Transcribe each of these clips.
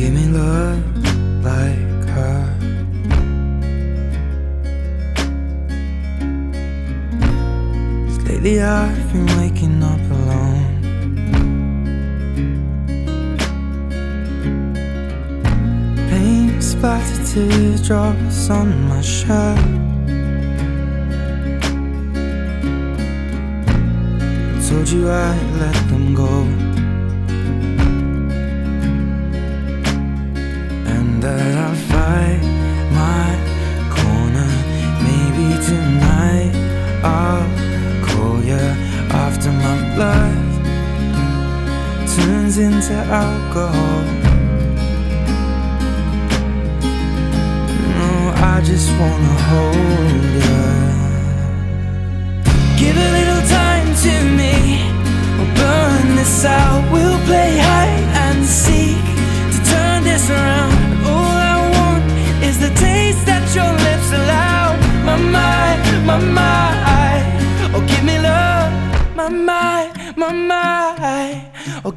Give me love like her. Cause lately I've been waking up alone. Pain splattered teardrops on my shirt. told you I'd let them go. life turns into alcohol. No, I just wanna hold you. Give a little time to me. We'll burn this out. We'll play hide and seek.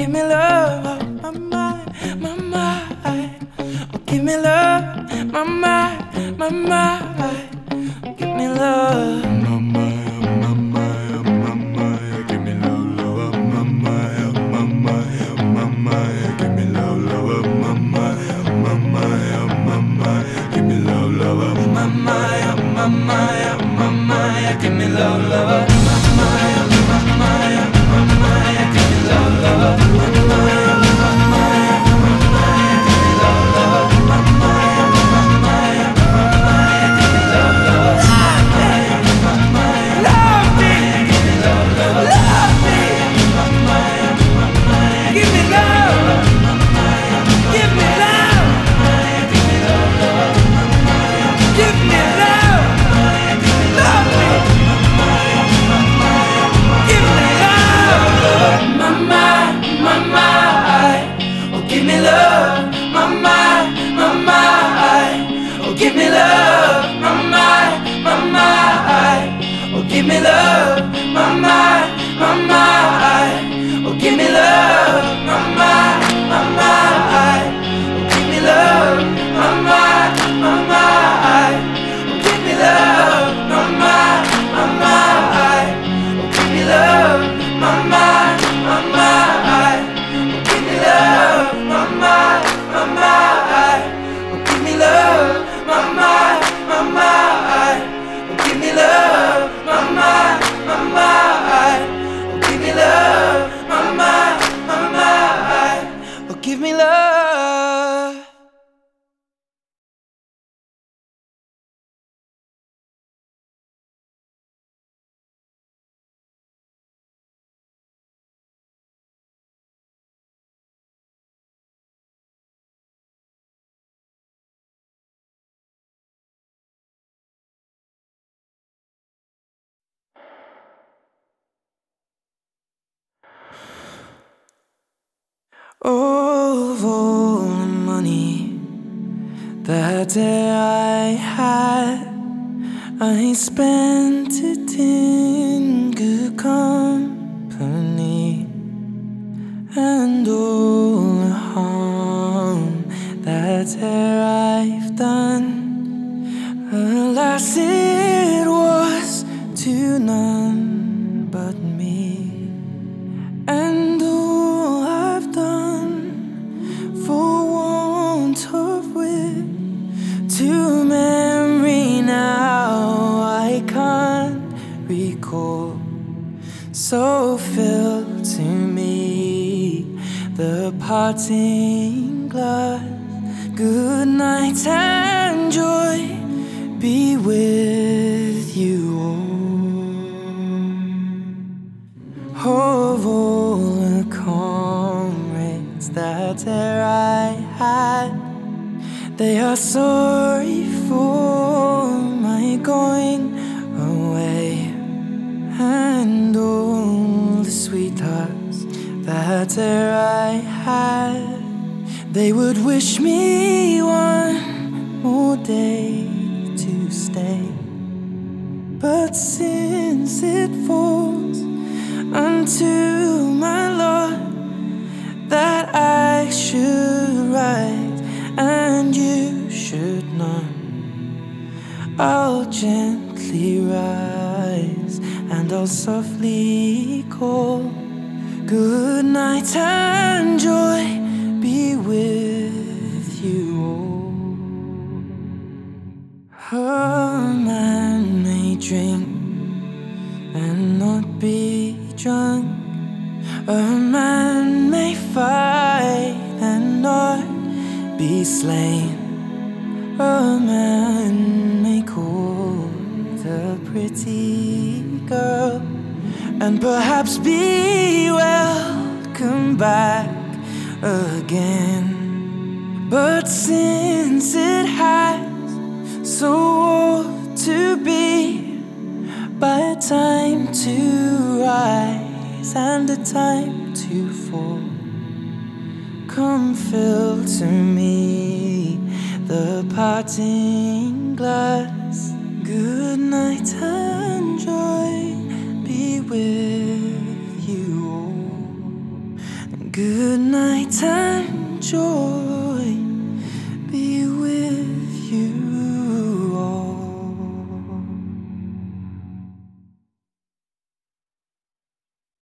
give me love, my mind, my mind. Oh, give me love, my mind, my mind. Give me love. give me love, my my, my my. Oh, give me love. Of all the money that I had, I spent it in glass. Good night and joy be with you all of all the comrades that e'er I had. They are sorry for my going e'er I had. They would wish me one more day to stay. But since it falls unto my Lord that I should rise and you should not. I'll gently rise and I'll softly call. Good night and joy be with you all. A man may drink and not be drunk. A man may fight and not be slain. A man may court a pretty girl and perhaps be welcome back again. But since it has so ought to be by a time to rise and a time to fall. Come fill to me the parting glass. Good night and joy with you. Good night and joy